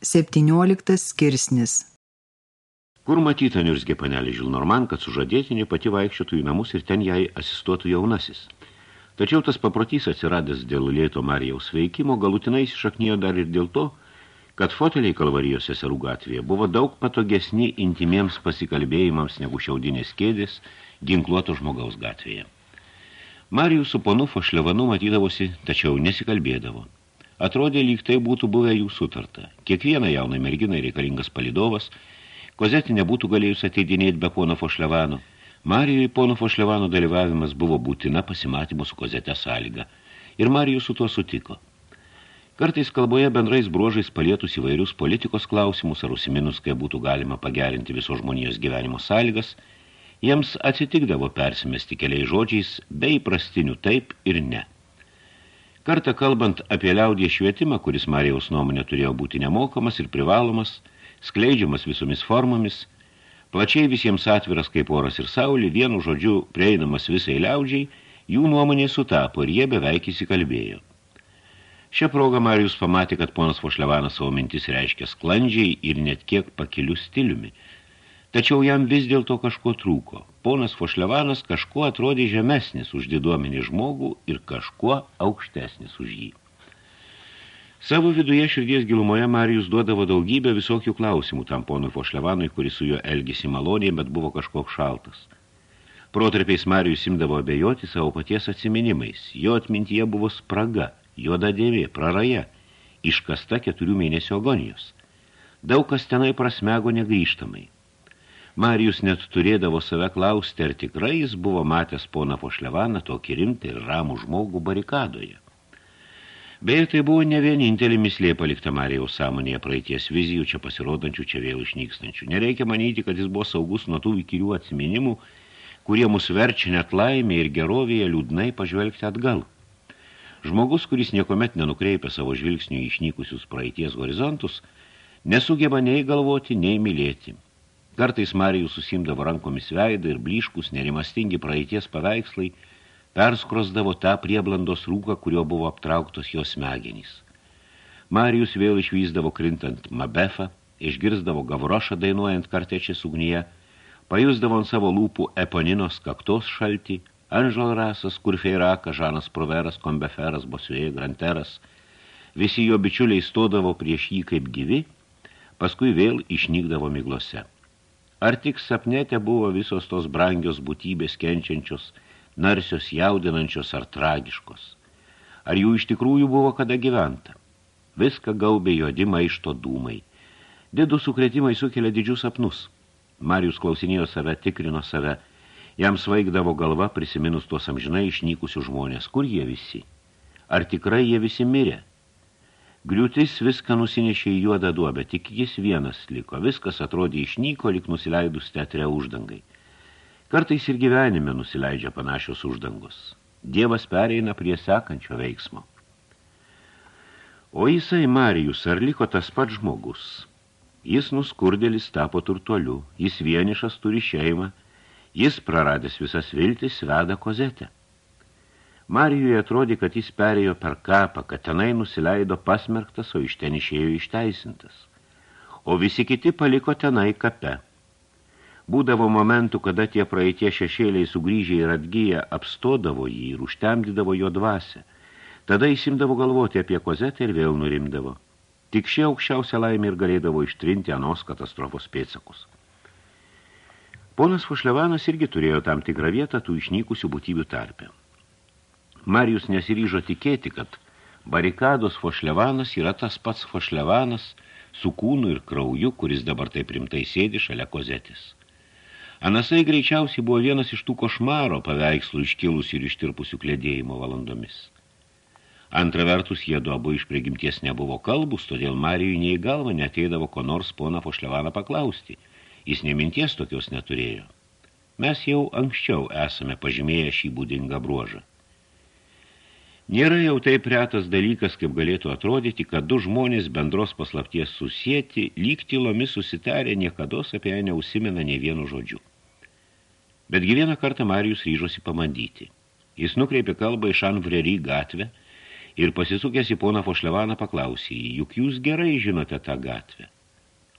17 skirsnis Kur matyta niurzgė panelė Žilnorman, kad sužadėtinė pati vaikščiotų į namus ir ten jai asistuotų jaunasis. Tačiau tas paprotys atsiradęs dėl lėto Marijaus veikimo galutinai įsišaknijo dar ir dėl to, kad foteliai Kalvarijos seserų gatvėje buvo daug patogesni intimiems pasikalbėjimams negu šiaudinės kėdės ginkluoto žmogaus gatvėje. Marijus su ponu Fošlevanu matydavosi, tačiau nesikalbėdavo. Atrodė, lyg tai būtų buvę jų sutarta. Kiekvieną jaunai merginai reikalingas palidovas, Kozetė nebūtų galėjus ateidinėti be pono Fošlevano. Marijui pono Fošlevano dalyvavimas buvo būtina pasimatymo su Kozete sąlyga. Ir Marijus su tuo sutiko. Kartais kalboje bendrais bruožais palietus įvairius politikos klausimus ar užsiminus, kai būtų galima pagerinti viso žmonijos gyvenimo sąlygas, jiems atsitikdavo persimesti keliais žodžiais be įprastinių taip ir ne. Kartą kalbant apie liaudį švietimą, kuris Marijaus nuomonė turėjo būti nemokamas ir privalomas, skleidžiamas visomis formomis, plačiai visiems atviras kaip oras ir saulė, vienu žodžiu prieinamas visai liaudžiai, jų nuomonė sutapo ir jie beveik įsikalbėjo. Šią progą Marijus pamatė, kad ponas Fošlevanas savo mintis reiškia sklandžiai ir net kiek pakiliu stiliumi – Tačiau jam vis dėlto kažko trūko. Ponas Fošlevanas kažkuo atrodė žemesnis už diduomenį žmogų ir kažkuo aukštesnis už jį. Savo viduje širdies gilumoje Marijus duodavo daugybę visokių klausimų tam ponui Fošlevanui, kuris su juo elgėsi maloniai, bet buvo kažkoks šaltas. Protarpiais Marijus imdavo abejoti savo paties atsiminimais. Jo atmintyje buvo spraga, juoda dėvė, praraja, iškasta keturių mėnesių agonijos. Daug kas tenai prasmego negrįžtamai. Marijus net turėdavo save klausti, ar tikrai jis buvo matęs poną Fošlevaną tokį rimtą ir ramų žmogų barikadoje. Beje, tai buvo ne vienintelį mislė palikta Marijaus sąmonėje praeities vizijų čia pasirodančių, čia vėl išnykstančių. Nereikia manyti, kad jis buvo saugus nuo tų įkyrių atsiminimų, kurie mus verčia net laimė ir gerovėje liūdnai pažvelgti atgal. Žmogus, kuris niekomet nenukreipia savo žvilgsnių išnykusius praeities horizontus, nesugeba nei galvoti, nei mylėti. Kartais Marijus susimdavo rankomis veidą ir blyškus, nerimastingi praeities paveikslai, perskrosdavo tą prieblandos rūką, kurio buvo aptrauktos jos smegenys. Marijus vėl išvyzdavo krintant Mabefą, išgirzdavo Gavrošą dainuojant kartečės ugnyje, pajusdavo ant savo lūpų Eponinos kaktos šaltį, Anžel Rasas, Kurfeiraka, Žanas Proveras, Kombeferas, Bosvėje, Granteras. Visi jo bičiuliai stodavo prieš jį kaip gyvi, paskui vėl išnykdavo miglose. Ar tik sapnėte buvo visos tos brangios būtybės kenčiančios, narsios jaudinančios ar tragiškos? Ar jų iš tikrųjų buvo kada gyventa? Viską gaubė juodi maišto dūmai. Didų sukretimai sukelia didžius sapnus. Marijus klausinėjo save, tikrino save. Jam svaigdavo galva prisiminus tuos amžinai išnykusių žmonės. Kur jie visi? Ar tikrai jie visi mirė? Griūtis viską nusinešė į juodą duobę, tik jis vienas liko. Viskas atrodė išnyko, lik nusileidus teatre uždangai. Kartais ir gyvenime nusileidžia panašios uždangos. Dievas pereina prie sekančio veiksmo. O jisai Marijus, ar liko tas pats žmogus? Jis nuskurdėlis tapo turtuoliu, jis vienišas turi šeimą, jis praradęs visas viltis veda kozetę. Marijui atrodė, kad jis perėjo per kapą, kad tenai nusileido pasmerktas, o iš ten išėjo išteisintas. O visi kiti paliko tenai kape. Būdavo momentų, kada tie praeitie šešėliai sugrįžę ir atgyję apstodavo jį ir užtemdydavo jo dvasę. Tada įsimdavo galvoti apie kozetą ir vėl nurimdavo. Tik šie aukščiausia laimė ir galėdavo ištrinti anos katastrofos pėtsakus. Ponas Fušlevanas irgi turėjo tam tikrą vietą tų išnykusių būtybių tarpę. Marijus nesiryžo tikėti, kad barikados Fošlevanas yra tas pats Fošlevanas su kūnu ir krauju, kuris dabar taip rimtai sėdi šalia kozetis. Anasai greičiausiai buvo vienas iš tų košmaro paveikslų iškilusių ir ištirpusių klėdėjimo valandomis. Antra vertus, jie du abu iš prigimties nebuvo kalbus, todėl Marijui nei galva neteidavo ko nors pona Fošlevaną paklausti. Jis neminties tokios neturėjo. Mes jau anksčiau esame pažymėję šį būdingą bruožą. Nėra jau taip retas dalykas, kaip galėtų atrodyti, kad du žmonės bendros paslapties susieti, lyg tylomis susitarė, niekados apie ją neusimena ne vienu žodžiu. Betgi vieną kartą Marijus ryžosi pamandyti. Jis nukreipė kalbą iš Anvrerį gatvę ir pasisukęs į poną Fošlevaną paklausė jį, juk jūs gerai žinote tą gatvę.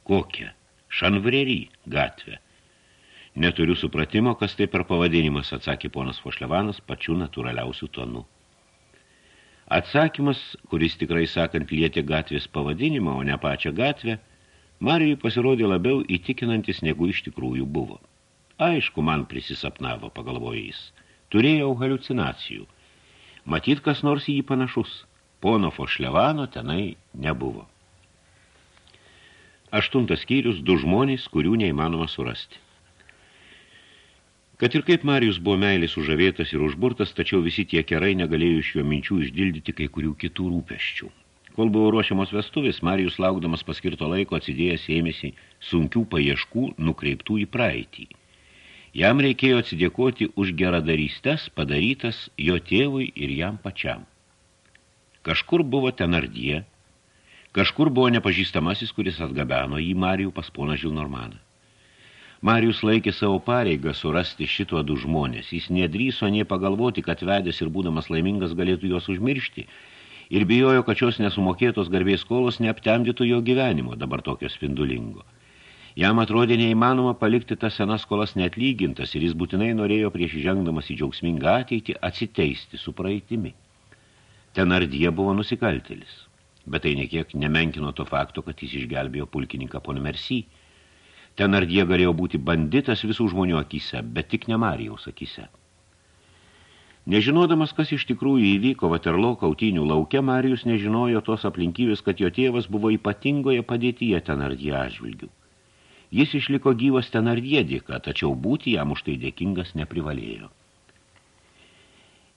Kokią? Šanvrerį gatvę. Neturiu supratimo, kas tai per pavadinimas, atsakė ponas Fošlevanas pačiu natūraliausių tonų. Atsakymas, kuris tikrai sakant lietė gatvės pavadinimą, o ne pačią gatvę, Marijui pasirodė labiau įtikinantis, negu iš tikrųjų buvo. Aišku, man prisisapnavo, pagalvojo jis. Turėjau halucinacijų. Matyt, kas nors jį panašus. Pono Fošlevano tenai nebuvo. Aštuntas skyrius – du žmonės, kurių neįmanoma surasti. Kad ir kaip Marijus buvo meilės užavėtas ir užburtas, tačiau visi tie kerai negalėjo iš jo minčių išdildyti kai kurių kitų rūpeščių. Kol buvo ruošiamos vestuvės, Marijus laukdamas paskirto laiko atsidėjęs ėmėsi sunkių paieškų nukreiptų į praeitį. Jam reikėjo atsidėkoti už geradarystės padarytas jo tėvui ir jam pačiam. Kažkur buvo tenardie, kažkur buvo nepažįstamasis, kuris atgabeno jį Marijų pas poną Žilnormaną. Marijus laikė savo pareigą surasti šito du žmonės. Jis nedryso nie pagalvoti, kad vedęs ir būdamas laimingas galėtų juos užmiršti. Ir bijojo, kad šios nesumokėtos garbės skolos neaptemdytų jo gyvenimo, dabar tokio spindulingo. Jam atrodė neįmanoma palikti tas senas skolas neatlygintas ir jis būtinai norėjo prieš žengdamas į džiaugsmingą ateitį atsiteisti su praeitimi. Ten ardyje buvo nusikaltelis, bet tai nekiek nemenkino to fakto, kad jis išgelbėjo pulkininką pon Mercy – Ten ardie galėjo būti banditas visų žmonių akise, bet tik ne Marijaus akise. Nežinodamas, kas iš tikrųjų įvyko Vaterlo kautynių lauke, Marijus nežinojo tos aplinkybės, kad jo tėvas buvo ypatingoje padėtyje ten ardie atžvilgių. Jis išliko gyvas ten ardie dėka, tačiau būti jam už tai dėkingas neprivalėjo.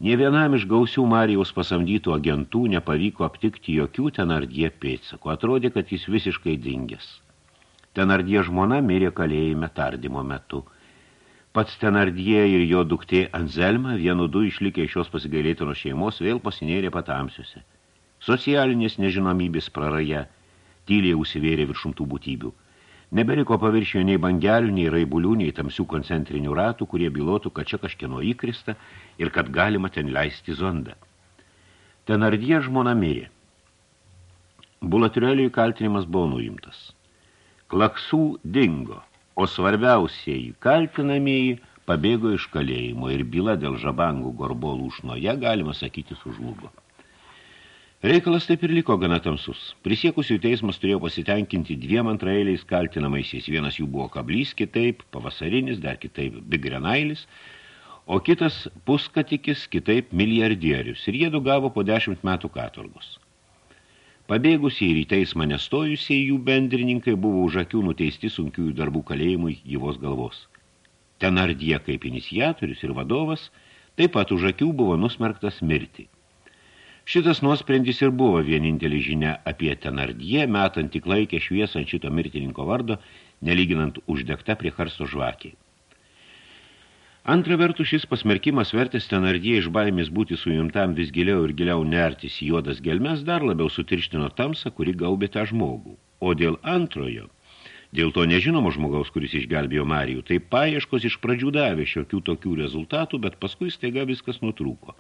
Nė vienam iš gausių Marijaus pasamdytų agentų nepavyko aptikti jokių ten ardie pėdsakų. Atrodė, kad jis visiškai dingęs. Tenardie žmona mirė kalėjime tardymo metu. Pats Tenardie ir jo duktė Anzelma, vienu du išlikę iš šios pasigailėtinos šeimos, vėl pasinėrė patamsiuose. Socialinės nežinomybės praraja, tyliai užsivėrė viršumtų būtybių. Neberiko paviršio nei bangelių, nei raibulių, nei tamsių koncentrinių ratų, kurie bylotų, kad čia kažkieno įkrista ir kad galima ten leisti zondą. Tenardie žmona mirė. Bulatrieliui kaltinimas buvo nuimtas. Klaksų dingo, o svarbiausieji kaltinamieji pabėgo iš kalėjimo ir byla dėl žabangų gorbolų užnoje, galima sakyti, sužlugo. Reikalas taip ir liko gana tamsus. Prisiekusių teismas turėjo pasitenkinti dviem antraeiliais kaltinamaisiais. Vienas jų buvo kablys, kitaip pavasarinis, dar kitaip bigrenailis, o kitas puskatikis, kitaip milijardierius. Ir jie du gavo po dešimt metų katorgos. Pabėgusiai ir į teismą nestojusiai jų bendrininkai buvo už akių nuteisti sunkiųjų darbų kalėjimui gyvos galvos. Tenardie kaip iniciatorius ir vadovas taip pat už akių buvo nusmerktas mirti. Šitas nuosprendis ir buvo vienintelį žinia apie Tenardie, metant tik laikę šviesant šito mirtininko vardo, nelyginant uždegta prie karsto žvakiai. Antra vertų šis pasmerkimas vertės tenardie iš baimės būti suimtam vis giliau ir giliau nertis į juodas gelmes dar labiau sutirštino tamsą, kuri gaubė tą žmogų. O dėl antrojo, dėl to nežinomo žmogaus, kuris išgelbėjo Marijų, tai paieškos iš pradžių davė šiokių tokių rezultatų, bet paskui staiga viskas nutrūko.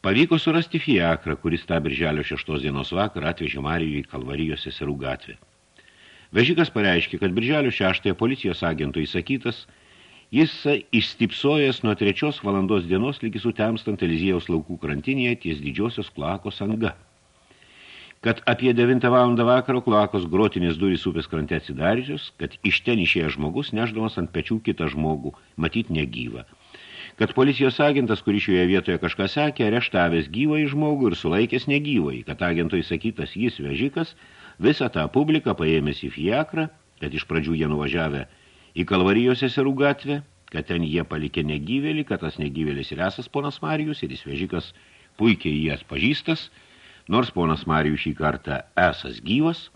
Pavyko surasti fiakrą, kuris tą birželio šeštos dienos vakarą atvežė Marijų į Kalvarijos seserų gatvę. Vežikas pareiškė, kad birželio šeštąją policijos agento įsakytas – Jis išstipsojęs nuo trečios valandos dienos lygi sutemstant Eliziejaus laukų krantinėje ties didžiosios klakos anga. Kad apie 9 valandą vakaro klakos grotinės durys upės krante atsidariusios, kad iš ten išėjęs žmogus, neždamas ant pečių kitą žmogų, matyt negyvą. Kad policijos agentas, kuris šioje vietoje kažką sakė, areštavęs gyvą į žmogų ir sulaikęs negyvai, kad agentui sakytas jis vežikas, visą tą publiką paėmės į fiakrą, kad iš pradžių jie nuvažiavę į Kalvarijos seserų gatvę, kad ten jie palikė negyvėlį, kad tas negyvėlis ir esas ponas Marijus ir jis vežikas puikiai jas pažįstas, nors ponas Marijus šį kartą esas gyvas,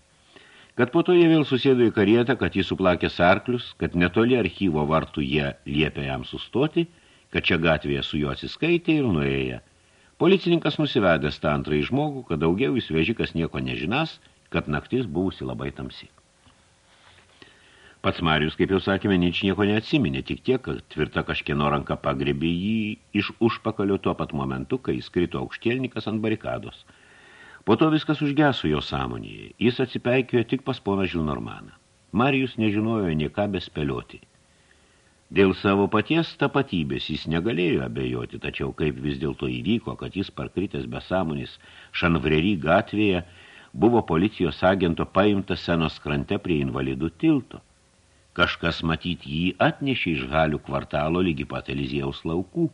kad po to jie vėl susėdo į karietą, kad jis suplakė sarklius, kad netoli archyvo vartų jie liepė jam sustoti, kad čia gatvėje su juo atsiskaitė ir nuėję. Policininkas nusivedęs tą antrąjį žmogų, kad daugiau jis vežikas nieko nežinas, kad naktis buvusi labai tamsi. Pats Marijus, kaip jau sakėme, nič nieko neatsiminė, tik tiek, kad tvirta kažkieno ranka pagrėbė jį iš užpakalio tuo pat momentu, kai skrito aukštielnikas ant barikados. Po to viskas užgeso jo sąmonėje. Jis atsipeikėjo tik pas poną Žilnormaną. Marijus nežinojo nieką bespėlioti. Dėl savo paties tapatybės jis negalėjo abejoti, tačiau kaip vis dėlto įvyko, kad jis parkritęs besąmonis Šanvrerį gatvėje buvo policijos agento paimtas senos krante prie invalidų tilto. Kažkas matyt jį atnešė iš galių kvartalo lygi pat Eliziejaus laukų,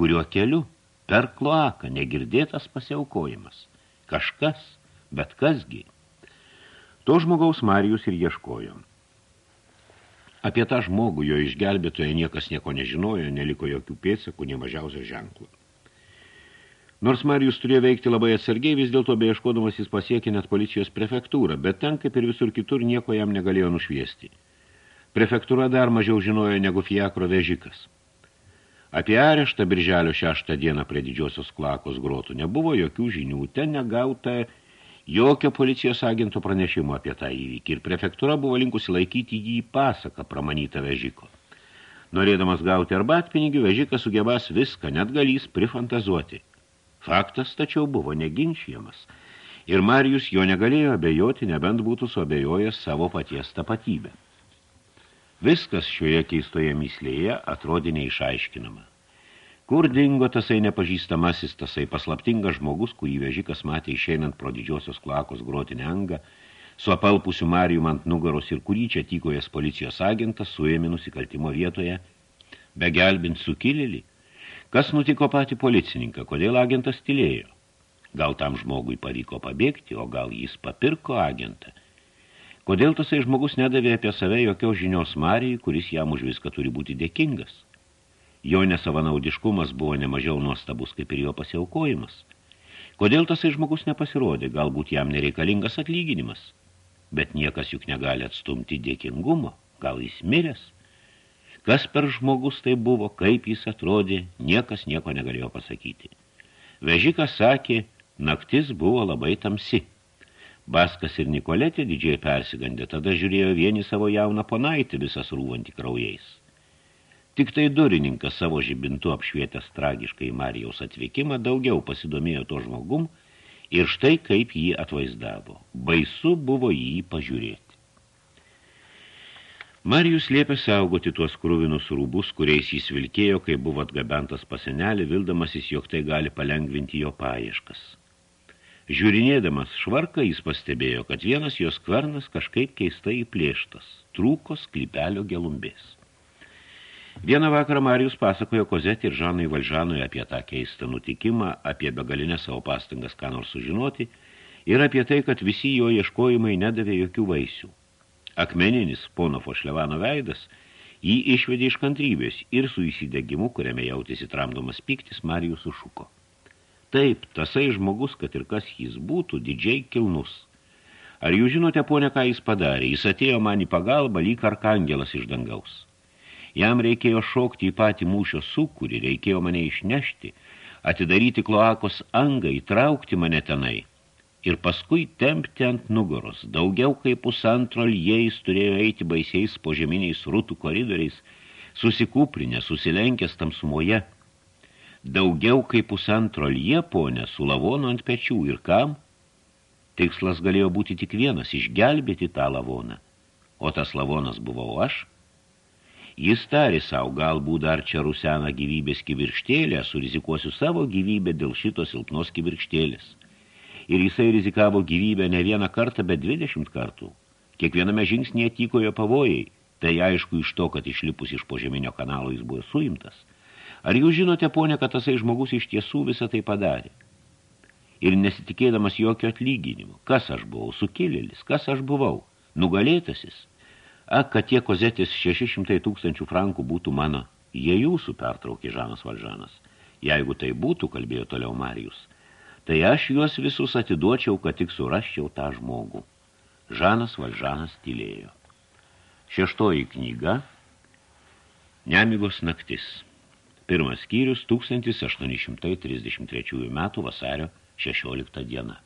kuriuo keliu per kloaką negirdėtas pasiaukojimas. Kažkas, bet kasgi. To žmogaus Marijus ir ieškojo. Apie tą žmogų jo išgelbėtoje niekas nieko nežinojo, neliko jokių pėdsakų, ne mažiausio ženklų. Nors Marijus turėjo veikti labai atsargiai, vis dėlto beieškodamas jis pasiekė net policijos prefektūrą, bet ten, kaip ir visur kitur, nieko jam negalėjo nušviesti. Prefektūra dar mažiau žinojo negu fiakro vežikas. Apie areštą birželio šeštą dieną prie didžiosios klakos grotų nebuvo jokių žinių, ten negauta jokio policijos agento pranešimo apie tą įvykį ir prefektūra buvo linkusi laikyti jį pasaką pramanytą vežiko. Norėdamas gauti arbatpinigių, vežikas sugebas viską, net galys prifantazuoti. Faktas tačiau buvo neginčiamas, ir Marijus jo negalėjo abejoti, nebent būtų suabejojęs savo paties tapatybę. Viskas šioje keistoje myslėje atrodė neišaiškinama. Kur dingo tasai nepažįstamasis, tasai paslaptingas žmogus, kurį vežikas matė išeinant pro didžiosios klakos grotinę angą, su apalpusiu Marijum ant nugaros ir kurį čia tykojas policijos agentas suėmė nusikaltimo vietoje, begelbint sukilėlį. Kas nutiko patį policininką, kodėl agentas tylėjo? Gal tam žmogui pavyko pabėgti, o gal jis papirko agentą – Kodėl tasai žmogus nedavė apie save jokios žinios Marijai, kuris jam už viską turi būti dėkingas? Jo nesavanaudiškumas buvo nemažiau nuostabus, kaip ir jo pasiaukojimas. Kodėl tasai žmogus nepasirodė, galbūt jam nereikalingas atlyginimas? Bet niekas juk negali atstumti dėkingumo, gal jis miręs? Kas per žmogus tai buvo, kaip jis atrodė, niekas nieko negalėjo pasakyti. Vežikas sakė, naktis buvo labai tamsi. Baskas ir Nikoletė didžiai persigandė, tada žiūrėjo vieni savo jauną ponaitį visas rūvantį kraujais. Tik tai durininkas savo žibintu apšvietęs tragiškai Marijaus atvykimą daugiau pasidomėjo to žmogum ir štai kaip jį atvaizdavo. Baisu buvo jį pažiūrėti. Marijus liepė saugoti tuos krūvinus rūbus, kuriais jis vilkėjo, kai buvo atgabentas pasenelį, vildamasis, jog tai gali palengvinti jo paieškas. Žiūrinėdamas švarką, jis pastebėjo, kad vienas jos kvernas kažkaip keistai įplėštas, trūko sklypelio gelumbės. Vieną vakarą Marijus pasakojo Kozetį ir Žanui Valžanui apie tą keistą nutikimą, apie begalinę savo pastangas ką nors sužinoti ir apie tai, kad visi jo ieškojimai nedavė jokių vaisių. Akmeninis pono Fošlevano veidas jį išvedė iš kantrybės ir su įsidegimu, kuriame jautėsi tramdomas piktis, Marijus sušuko. Taip, tasai žmogus, kad ir kas jis būtų, didžiai kilnus. Ar jūs žinote, ponė, ką jis padarė? Jis atėjo man į pagalbą lyg arkangelas iš dangaus. Jam reikėjo šokti į patį mūšio sūkurį, reikėjo mane išnešti, atidaryti kloakos angą, įtraukti mane tenai. Ir paskui tempti ant nugaros. Daugiau kaip pusantro jais turėjo eiti baisiais požeminiais rūtų koridoriais, susikūprinę, susilenkęs tamsumoje – daugiau kaip pusantro lieponę su lavonu ant pečių ir kam? Tikslas galėjo būti tik vienas – išgelbėti tą lavoną. O tas lavonas buvau aš? Jis tarė savo, galbūt dar čia rusena gyvybės kibirkštėlę, surizikuosiu savo gyvybę dėl šitos silpnos kibirkštėlės. Ir jisai rizikavo gyvybę ne vieną kartą, bet dvidešimt kartų. Kiekviename žingsnėje tykojo pavojai, tai aišku iš to, kad išlipus iš požeminio kanalo jis buvo suimtas – Ar jūs žinote, ponė, kad tasai žmogus iš tiesų visą tai padarė? Ir nesitikėdamas jokio atlyginimo. Kas aš buvau? Sukėlėlis. Kas aš buvau? Nugalėtasis. Ak, kad tie kozetis 600 tūkstančių frankų būtų mano. Jie jūsų pertraukė Žanas Valžanas. Jeigu tai būtų, kalbėjo toliau Marijus, tai aš juos visus atiduočiau, kad tik surasčiau tą žmogų. Žanas Valžanas tylėjo. Šeštoji knyga Nemigos naktis. Pirmas skyrius 1833 metų vasario 16 diena.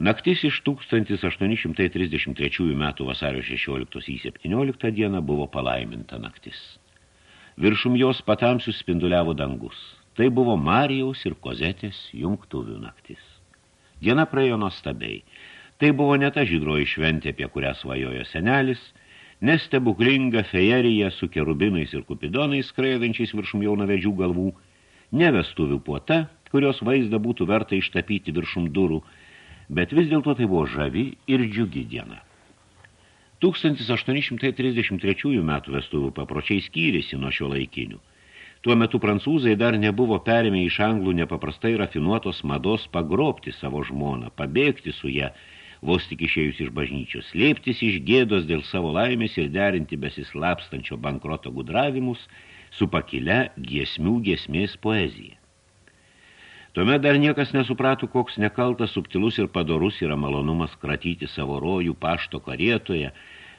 Naktis iš 1833 metų vasario 16 į 17 dieną buvo palaiminta naktis. Viršum jos patamsius spinduliavo dangus. Tai buvo Marijaus ir Kozetės jungtuvių naktis. Diena praėjo nuostabiai. Tai buvo ne ta žydroji šventė, apie kurią svajojo senelis, nes stebuklinga fejerija su kerubinais ir kupidonais skraidančiais viršum jaunavedžių galvų, ne vestuvių puota, kurios vaizdą būtų verta ištapyti viršum durų, bet vis dėlto tai buvo žavi ir džiugi diena. 1833 metų vestuvių papročiai skyrėsi nuo šio laikinių. Tuo metu prancūzai dar nebuvo perėmę iš anglų nepaprastai rafinuotos mados pagrobti savo žmoną, pabėgti su ją, vos tik išėjus iš bažnyčios, slėptis iš gėdos dėl savo laimės ir derinti besislapstančio bankroto gudravimus su pakile giesmių giesmės poezija. Tuomet dar niekas nesuprato, koks nekaltas, subtilus ir padorus yra malonumas kratyti savo rojų pašto karietoje,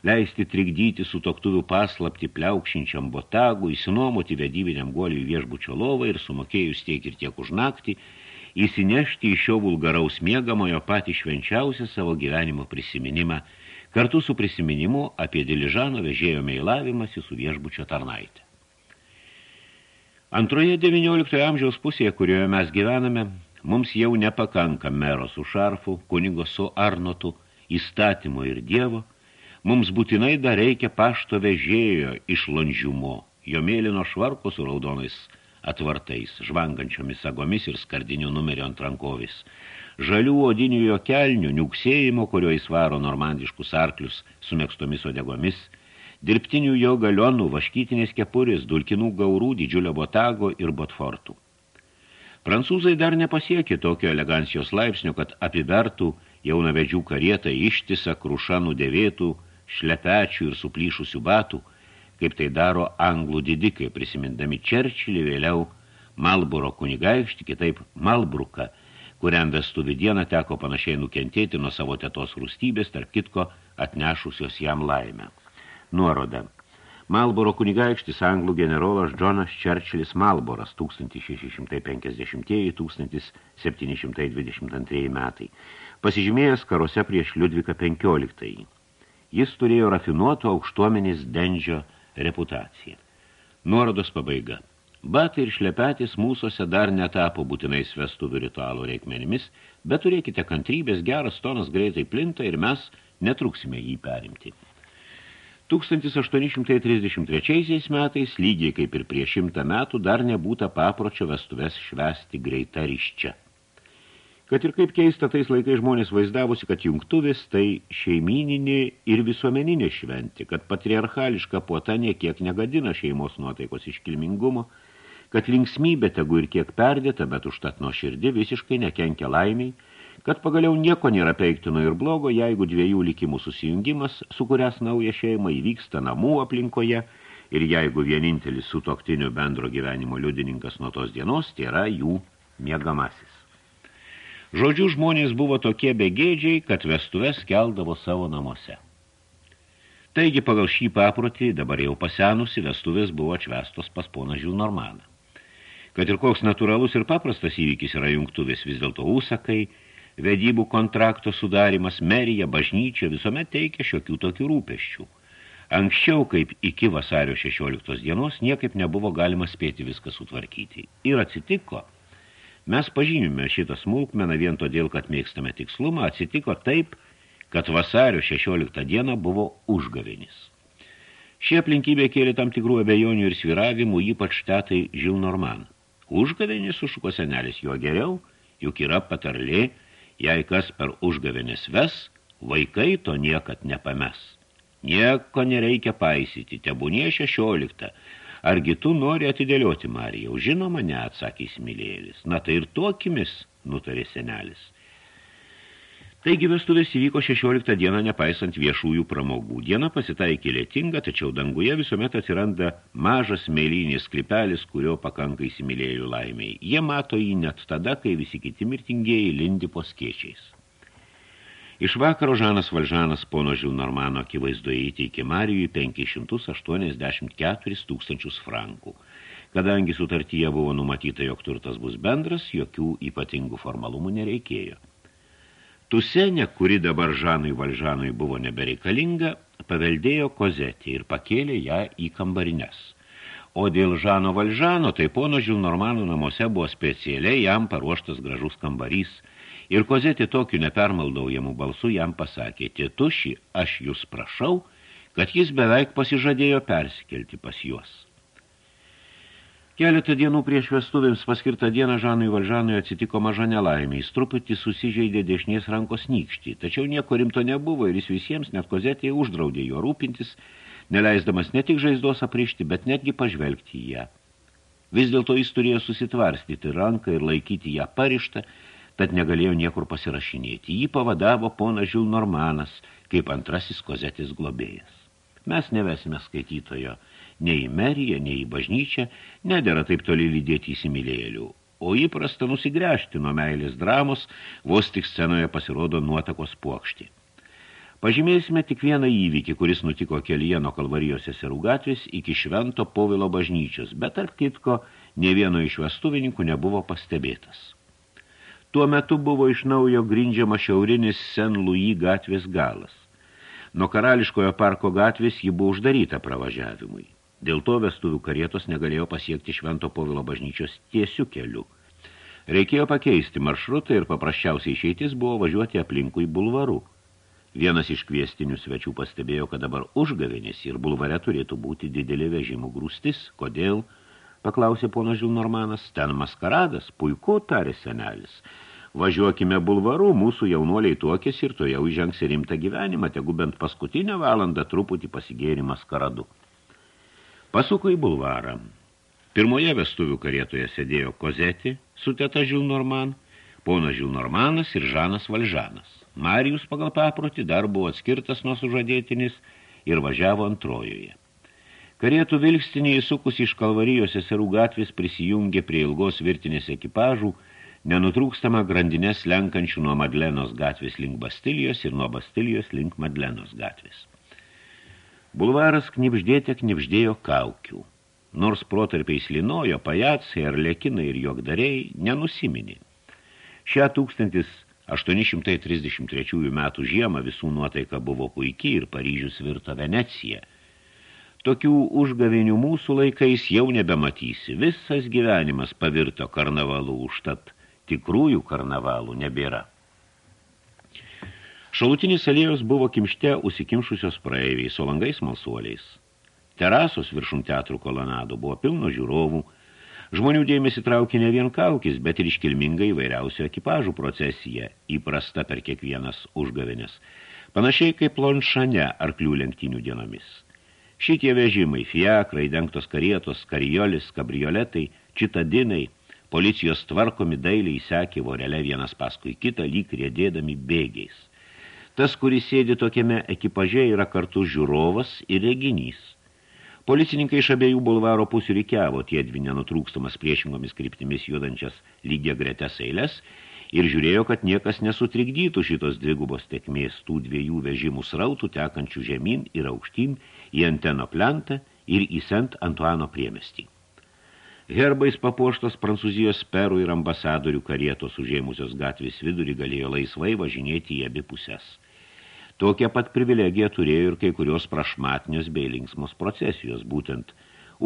leisti trikdyti su toktuvių paslapti pliaukšinčiam botagų, įsinuomoti vedybiniam guoliui viešbučio lovą ir sumokėjus tiek ir tiek už naktį, įsinešti iš šio vulgaraus mėgamojo patį švenčiausią savo gyvenimo prisiminimą, kartu su prisiminimu apie Diližano vežėjo meilavimąsi su viešbučio tarnaitė. Antroje XIX amžiaus pusėje, kurioje mes gyvename, mums jau nepakanka mero su šarfu, kunigo su arnotu, įstatymo ir dievo, mums būtinai dar reikia pašto vežėjo iš lonžiumo, jo mėlyno švarko su raudonais atvartais, žvangančiomis sagomis ir skardinių numerio ant rankovis, žalių odinių jo kelnių, niuksėjimo, kurio įsvaro normandiškus arklius su mėgstomis odegomis – dirbtinių jo galionų, vaškytinės kepurės, dulkinų gaurų, didžiulio botago ir botfortų. Prancūzai dar nepasiekė tokio elegancijos laipsnio, kad apibertų jaunavedžių karietą ištisą krušanų dėvėtų, šlepečių ir suplyšusių batų, kaip tai daro anglų didikai, prisimindami Čerčilį vėliau Malburo kunigaikštį, kitaip Malbruką, kuriam vestuvių dieną teko panašiai nukentėti nuo savo tetos rūstybės, tarp kitko atnešusios jam laimę. Nuoroda. Malboro kunigaikštis anglų generolas Džonas Čerčilis Malboras 1650-1722 metai, pasižymėjęs karose prieš Liudviką XV. Jis turėjo rafinuoto aukštuomenės dendžio reputaciją. Nuorodos pabaiga. Batai ir šlepetys mūsųse dar netapo būtinais vestuvių ritualų reikmenimis, bet turėkite kantrybės, geras tonas greitai plinta ir mes netruksime jį perimti. 1833 metais, lygiai kaip ir prieš šimtą metų, dar nebūta papročio vestuves švesti greita ryščia. Kad ir kaip keista, tais laikais žmonės vaizdavosi, kad jungtuvės tai šeimininė ir visuomeninė šventė, kad patriarchališka puota niekiek negadina šeimos nuotaikos iškilmingumo, kad linksmybė tegu ir kiek perdėta, bet užtat nuo širdį visiškai nekenkia laimiai, kad pagaliau nieko nėra peiktino ir blogo, jeigu dviejų likimų susijungimas, su kurias nauja šeima įvyksta namų aplinkoje ir jeigu vienintelis su toktiniu bendro gyvenimo liudininkas nuo tos dienos, tai yra jų miegamasis. Žodžių žmonės buvo tokie begėdžiai, kad vestuves keldavo savo namuose. Taigi pagal šį paprotį, dabar jau pasenusi, vestuvės buvo atšvestos pas poną Žilnormaną. Kad ir koks natūralus ir paprastas įvykis yra jungtuvės vis dėlto ūsakai, vedybų kontrakto sudarimas, merija, bažnyčia visuomet teikia šiokių tokių rūpeščių. Anksčiau, kaip iki vasario 16 dienos, niekaip nebuvo galima spėti viską sutvarkyti. Ir atsitiko, mes pažymime šitą smulkmeną vien todėl, kad mėgstame tikslumą, atsitiko taip, kad vasario 16 dieną buvo užgavenis. Šie aplinkybė kėlė tam tikrų abejonių ir sviravimų, ypač tetai Žilnorman. Užgavenis sušuko senelis, juo geriau, juk yra patarlė, Jei kas per užgavenės ves, vaikai to niekad nepames. Nieko nereikia paisyti, tebūnie šešioliktą. Argi tu nori atidėlioti Marijau? Žinoma, ne, atsakė įsimylėlis. Na tai ir tokimis, nutarė senelis. Taigi vestuvės įvyko 16 dieną nepaisant viešųjų pramogų. Diena pasitaikė lėtinga, tačiau danguje visuomet atsiranda mažas mėlynis klipelis, kurio pakanka įsimylėjų laimiai. Jie mato jį net tada, kai visi kiti mirtingieji lindi po skėčiais. Iš vakaro Žanas Valžanas pono Žilnormano akivaizdoje įteikė Marijui 584 tūkstančius frankų. Kadangi sutartyje buvo numatyta, jog turtas bus bendras, jokių ypatingų formalumų nereikėjo. Tusenė, kuri dabar Žanui Valžanui buvo nebereikalinga, paveldėjo kozetį ir pakėlė ją į kambarines. O dėl Žano Valžano, tai pono Žilnormanų namuose buvo specialiai jam paruoštas gražus kambarys, ir kozetė tokiu nepermaldaujamu balsu jam pasakė, tėtuši, aš jūs prašau, kad jis beveik pasižadėjo persikelti pas juos. Keletą dienų prieš vestuvėms paskirtą dieną Žanui Valžanui atsitiko maža nelaimė. Jis truputį susižeidė dešinės rankos nykštį, tačiau nieko rimto nebuvo ir jis visiems net kozetėje uždraudė jo rūpintis, neleisdamas ne tik žaizdos aprišti, bet netgi pažvelgti į ją. Vis dėlto jis turėjo susitvarstyti ranką ir laikyti ją parištą, tad negalėjo niekur pasirašinėti. Jį pavadavo pona Žil Normanas, kaip antrasis kozetės globėjas. Mes nevesime skaitytojo – nei į meriją, nei į bažnyčią, nedėra taip toli lydėti įsimylėlių, o įprasta nusigręžti nuo meilės dramos, vos tik scenoje pasirodo nuotakos puokšti. Pažymėsime tik vieną įvykį, kuris nutiko kelyje nuo Kalvarijos seserų gatvės iki Švento Povilo bažnyčios, bet tarp kitko, ne vieno iš vestuvininkų nebuvo pastebėtas. Tuo metu buvo iš naujo grindžiama šiaurinis Sen Louis gatvės galas. Nuo karališkojo parko gatvės ji buvo uždaryta pravažiavimui. Dėl to vestuvių karietos negalėjo pasiekti Švento Povilo bažnyčios tiesių keliu. Reikėjo pakeisti maršrutą ir paprasčiausiai išeitis buvo važiuoti aplinkui bulvaru. Vienas iš kviestinių svečių pastebėjo, kad dabar užgavenis ir bulvare turėtų būti didelė vežimų grūstis. Kodėl? Paklausė pono Žilnormanas. Ten maskaradas, puiku, tarė senelis. Važiuokime bulvaru, mūsų jaunuoliai tuokės ir to jau įžengs rimtą gyvenimą, tegu bent paskutinę valandą truputį pasigėri maskaradu. Pasuko į bulvarą. Pirmoje vestuvių karietoje sėdėjo Kozetė su teta Žilnorman, ponas Žilnormanas ir Žanas Valžanas. Marijus pagal paprotį dar buvo atskirtas nuo sužadėtinis ir važiavo antrojoje. Karietų vilkstinė įsukus iš Kalvarijos seserų gatvės prisijungė prie ilgos virtinės ekipažų, nenutrūkstama grandinės lenkančių nuo Madlenos gatvės link Bastilijos ir nuo Bastilijos link Madlenos gatvės. Bulvaras knipždėte knipždėjo kaukių. Nors protarpiais linojo, pajacai ar lėkinai ir jogdariai nenusiminė. Šią 1833 metų žiemą visų nuotaika buvo puikiai ir Paryžius virto Venecija. Tokių užgavinių mūsų laikais jau nebematysi. Visas gyvenimas pavirto karnavalų, užtat tikrųjų karnavalų nebėra. Šalutinis alėjos buvo kimšte užsikimšusios praeiviai su langais malsuoliais. Terasos viršum teatrų kolonado buvo pilno žiūrovų. Žmonių dėmesį traukė ne vien kaukis, bet ir iškilmingai vairiausio ekipažų procesija, įprasta per kiekvienas užgavinės. Panašiai kaip Lonšane arklių lenktynių dienomis. Šitie vežimai, fiakrai, dengtos karietos, kariolis, kabrioletai, čitadinai, policijos tvarkomi dailiai sekė vorele vienas paskui kitą, lyg riedėdami bėgiais. Tas, kuris sėdi tokiame ekipaže, yra kartu žiūrovas ir reginys. Policininkai iš abiejų bulvaro pusių reikiavo tie dvi nenutrūkstamas priešingomis kryptimis judančias lygia gretes eilės ir žiūrėjo, kad niekas nesutrikdytų šitos dvigubos tekmės tų dviejų vežimų srautų tekančių žemyn ir aukštyn į anteno plentą ir į Sent Antuano priemestį. Herbais papuoštos Prancūzijos perų ir ambasadorių karietos užėmusios gatvės vidurį galėjo laisvai važinėti į abi pusės. Tokią pat privilegiją turėjo ir kai kurios prašmatnios bei linksmos procesijos, būtent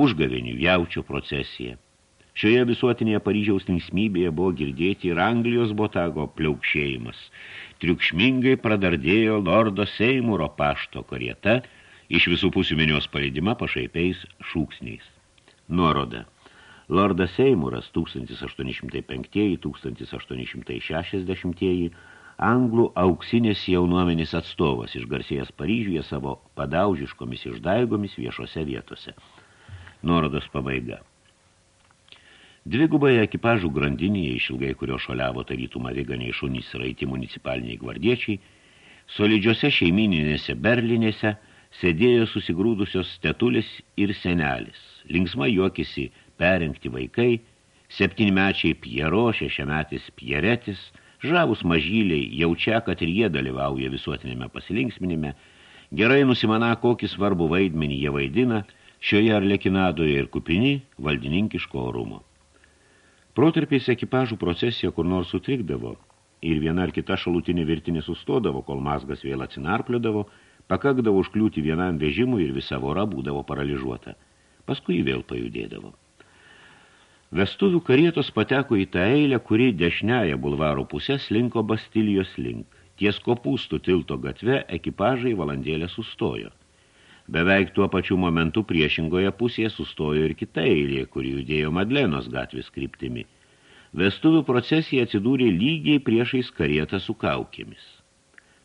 užgavenių jaučio procesija. Šioje visuotinėje Paryžiaus linksmybėje buvo girdėti ir Anglijos botago pliaukšėjimas. Triukšmingai pradardėjo Lordo Seimuro pašto karieta, iš visų pusių minios palydima pašaipiais šūksniais. Nuoroda. Lordas Seimuras 1805-1860 anglų auksinės jaunuomenės atstovas išgarsėjęs Paryžiuje savo padaužiškomis išdaigomis viešose vietose. Nuorodos pabaiga. Dvigubai ekipažų grandinėje, išilgai kurio šoliavo tarytum aviganiai šunys raiti municipaliniai gvardiečiai, solidžiose šeimininėse berlinėse sėdėjo susigrūdusios tetulės ir senelis. Linksmai juokėsi perrinkti vaikai, septynmečiai Piero, šešiametis Pieretis – Žavus mažyliai jaučia, kad ir jie dalyvauja visuotinėme pasilinksminime, gerai nusimana, kokį svarbų vaidmenį jie vaidina šioje arlekinadoje ir kupini valdininkiško orumo. Protarpiais ekipažų procesija kur nors sutrikdavo, ir viena ar kita šalutinė virtinė sustodavo, kol mazgas vėl atsinarpliodavo, pakakdavo užkliūti vienam vežimui ir visa vora būdavo paralyžuota. Paskui vėl pajudėdavo. Vestuvių karietos pateko į tą eilę, kuri dešiniaja bulvaro pusė slinko Bastilijos link. Ties kopūstų tilto gatve ekipažai valandėlę sustojo. Beveik tuo pačiu momentu priešingoje pusėje sustojo ir kita eilė, kuri judėjo Madlenos gatvės kryptimi. Vestuvių procesija atsidūrė lygiai priešais karietą su kaukėmis.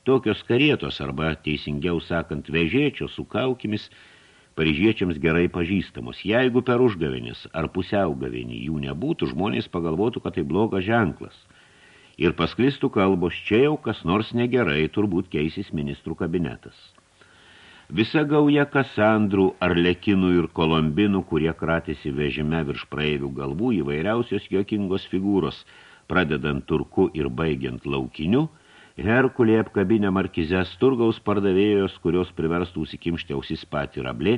Tokios karietos, arba teisingiau sakant, vežėčio su kaukėmis, paryžiečiams gerai pažįstamos. Jeigu per užgavenis ar pusiaugavenį jų nebūtų, žmonės pagalvotų, kad tai blogas ženklas – ir pasklistų kalbos, čia jau kas nors negerai, turbūt keisis ministrų kabinetas. Visa gauja kasandrų, arlekinų ir kolombinų, kurie kratėsi vežime virš praeivių galvų įvairiausios jokingos figūros, pradedant turku ir baigiant laukiniu, Herkulė apkabinę markizės turgaus pardavėjos, kurios priverstų užsikimšti ausis patį rablė,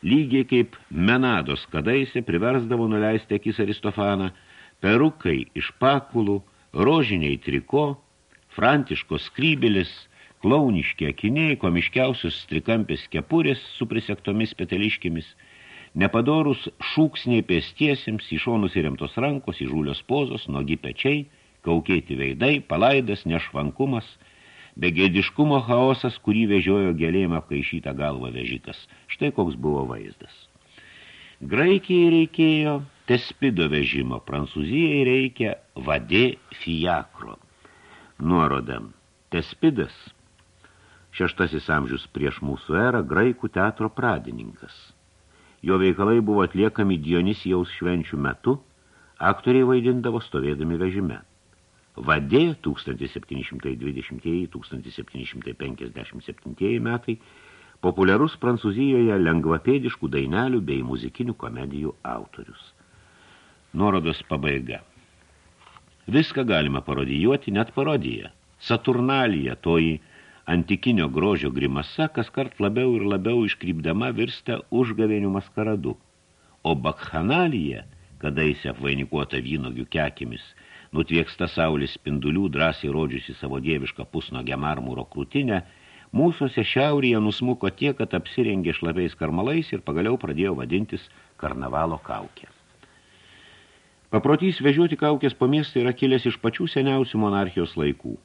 lygiai kaip Menados kadaise priversdavo nuleisti akis Aristofaną, perukai iš pakulų, rožiniai triko, františkos skrybelis, klauniški akiniai, komiškiausius trikampės kepurės su prisektomis peteliškėmis, nepadorus šūksniai pėstiesiems, į šonus įremtos rankos, įžūlios pozos, nogi pečiai, kaukėti veidai, palaidas, nešvankumas, begėdiškumo chaosas, kurį vežiojo gėlėjim apkaišytą galvą vežikas. Štai koks buvo vaizdas. Graikijai reikėjo tespido vežimo, Prancūzijai reikia vadė fiakro. Nuoroda. Tespidas, šeštasis amžius prieš mūsų erą, graikų teatro pradininkas. Jo veikalai buvo atliekami Dionysijaus švenčių metu, aktoriai vaidindavo stovėdami vežime. Vadė 1720-1757 metai populiarus Prancūzijoje lengvapėdiškų dainelių bei muzikinių komedijų autorius. Nuorodos pabaiga. Viską galima parodijuoti, net parodiją. Saturnalija, toji antikinio grožio grimasa, kas kart labiau ir labiau iškrypdama virsta užgavėnių maskaradu. O bakhanalija, kadaise apvainikuota vynogių kekimis, nutvieksta saulės spindulių, drąsiai rodžiusi savo dievišką pusnogę marmuro krūtinę, mūsųse šiaurėje nusmuko tiek, kad apsirengė šlapiais karmalais ir pagaliau pradėjo vadintis karnavalo kaukė. Paprotys vežioti kaukės po miestą yra kilęs iš pačių seniausių monarchijos laikų.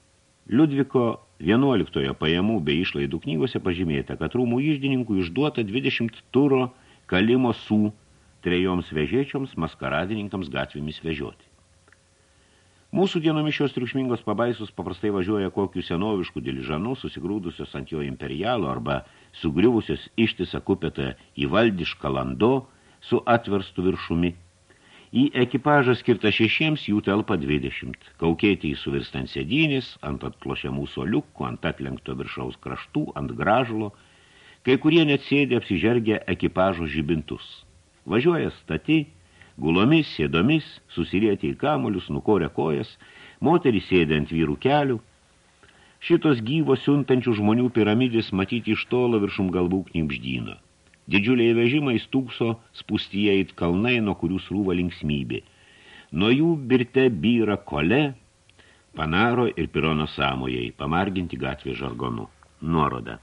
Liudviko 11 pajamų bei išlaidų knygose pažymėta, kad rūmų išdininkų išduota 20 turo kalimo sų trejoms vežėčioms maskaradininkams gatvėmis vežioti. Mūsų dienomis šios triukšmingos pabaisus paprastai važiuoja kokių senoviškų diližanų, susigrūdusios ant jo imperialo arba sugriuvusios ištisą kupetą į valdišką lando su atverstu viršumi Į ekipažą skirtą šešiems jų telpa 20. Kaukėtėjai suvirsta ant sėdynės, ant atklošiamų soliukų, ant atlenkto viršaus kraštų, ant gražulo. Kai kurie net sėdė apsižergę ekipažo žibintus. Važiuoja stati, gulomis, sėdomis, susirietė į kamulius, nukorė kojas, moterį sėdė ant vyrų kelių. Šitos gyvos siuntančių žmonių piramidės matyti iš tolo viršum galvų knipždyno. Didžiuliai vežimai stūkso spustyje į kalnai, nuo kurių srūva linksmybė. Nuo jų birte byra kole, panaro ir pirono samojai, pamarginti gatvė žargonu. Nuoroda.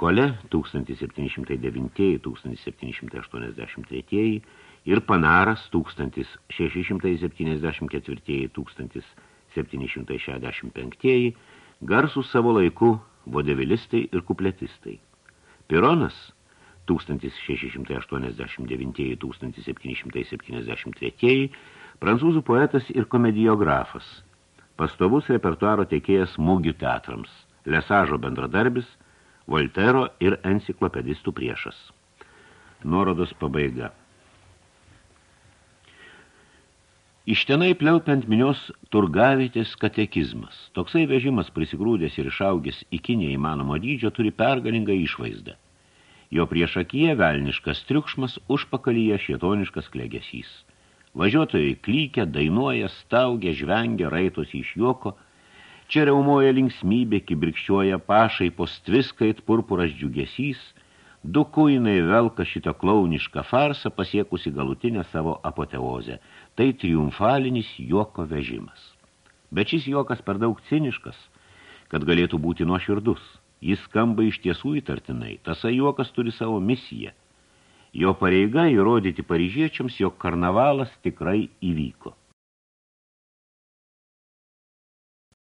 Kole 1709-1783 ir Panaras 1674-1765 garsų savo laiku vodevilistai ir kupletistai. Pironas 1689-1773, prancūzų poetas ir komediografas, pastovus repertuaro teikėjas mūgių teatrams, Lesažo bendradarbis, Voltero ir enciklopedistų priešas. Nuorodos pabaiga. Iš tenai pliaupiant minios turgavietės katekizmas. Toksai vežimas prisigrūdęs ir išaugęs iki neįmanomo dydžio turi pergalingą išvaizdą. Jo priešakyje velniškas triukšmas, užpakalyje šietoniškas klegesys. Važiuotojai klykia, dainuoja, staugia, žvengia, raitosi iš juoko. Čia reumoja linksmybė, kibrikščioja pašai, postviskait purpuras džiugesys. Du kuinai velka šitą klaunišką farsą pasiekusi galutinę savo apoteozę. Tai triumfalinis juoko vežimas. Bet šis juokas per daug ciniškas, kad galėtų būti nuoširdus. Jis skamba iš tiesų įtartinai. Tasai juokas turi savo misiją. Jo pareiga įrodyti paryžiečiams, jog karnavalas tikrai įvyko.